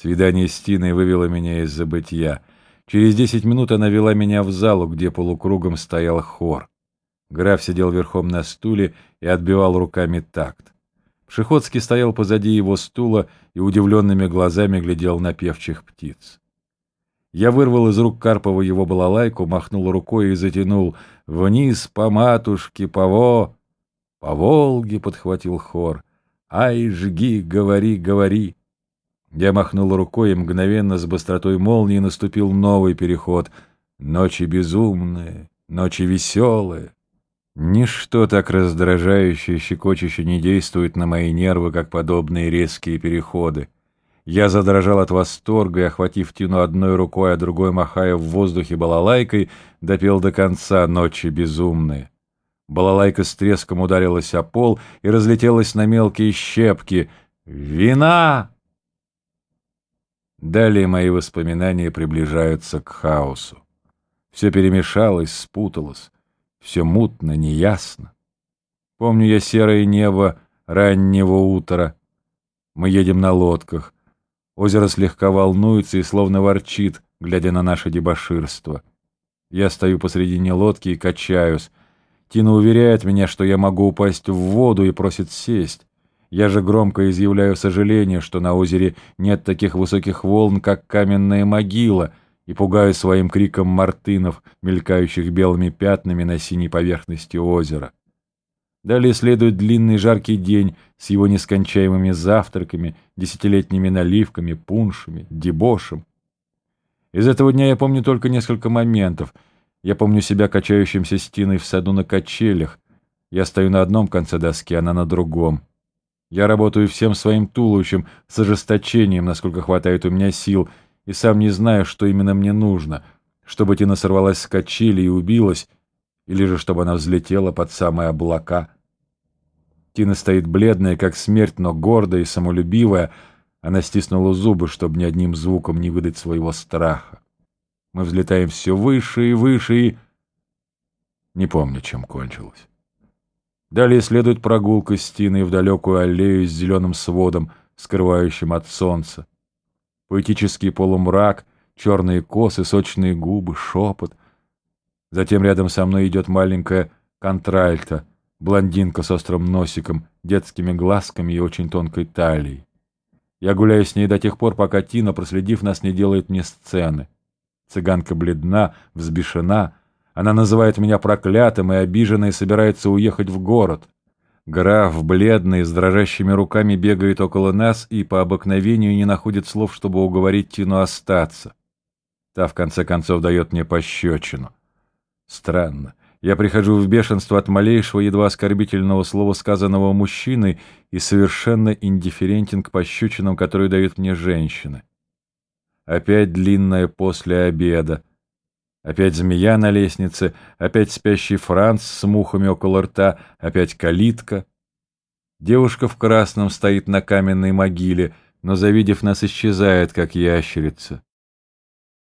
Свидание с Тиной вывело меня из забытья. Через десять минут она вела меня в залу, где полукругом стоял хор. Граф сидел верхом на стуле и отбивал руками такт. Пшеходский стоял позади его стула и удивленными глазами глядел на певчих птиц. Я вырвал из рук Карпова его балалайку, махнул рукой и затянул «Вниз по матушке, по во...» «По Волге», — подхватил хор. «Ай, жги, говори, говори». Я махнул рукой, и мгновенно с быстротой молнии наступил новый переход. Ночи безумные, ночи веселые. Ничто так раздражающее и щекочуще не действует на мои нервы, как подобные резкие переходы. Я задрожал от восторга и, охватив Тину одной рукой, а другой махая в воздухе балалайкой, допел до конца ночи безумные. Балалайка с треском ударилась о пол и разлетелась на мелкие щепки. «Вина!» Далее мои воспоминания приближаются к хаосу. Все перемешалось, спуталось, все мутно, неясно. Помню я серое небо раннего утра. Мы едем на лодках. Озеро слегка волнуется и словно ворчит, глядя на наше дебоширство. Я стою посредине лодки и качаюсь. Тина уверяет меня, что я могу упасть в воду и просит сесть. Я же громко изъявляю сожаление, что на озере нет таких высоких волн, как каменная могила, и пугаю своим криком мартынов, мелькающих белыми пятнами на синей поверхности озера. Далее следует длинный жаркий день с его нескончаемыми завтраками, десятилетними наливками, пуншами, дебошем. Из этого дня я помню только несколько моментов. Я помню себя качающимся стеной в саду на качелях. Я стою на одном конце доски, она на другом. Я работаю всем своим туловищем, с ожесточением, насколько хватает у меня сил, и сам не знаю, что именно мне нужно, чтобы Тина сорвалась с качели и убилась, или же чтобы она взлетела под самые облака. Тина стоит бледная, как смерть, но гордая и самолюбивая. Она стиснула зубы, чтобы ни одним звуком не выдать своего страха. Мы взлетаем все выше и выше и... Не помню, чем кончилось. Далее следует прогулка с Тиной в далекую аллею с зеленым сводом, скрывающим от солнца. Поэтический полумрак, черные косы, сочные губы, шепот. Затем рядом со мной идет маленькая контральта, блондинка с острым носиком, детскими глазками и очень тонкой талией. Я гуляю с ней до тех пор, пока Тина, проследив нас, не делает мне сцены. Цыганка бледна, взбешена, она называет меня проклятым и обиженной собирается уехать в город. Граф, бледный, с дрожащими руками бегает около нас и по обыкновению не находит слов, чтобы уговорить Тину остаться. Та, в конце концов, дает мне пощечину. Странно. Я прихожу в бешенство от малейшего, едва оскорбительного слова, сказанного мужчиной, и совершенно индифферентен к пощечинам, которые дают мне женщины. Опять длинное после обеда. Опять змея на лестнице, опять спящий Франц с мухами около рта, опять калитка. Девушка в красном стоит на каменной могиле, но, завидев нас, исчезает, как ящерица.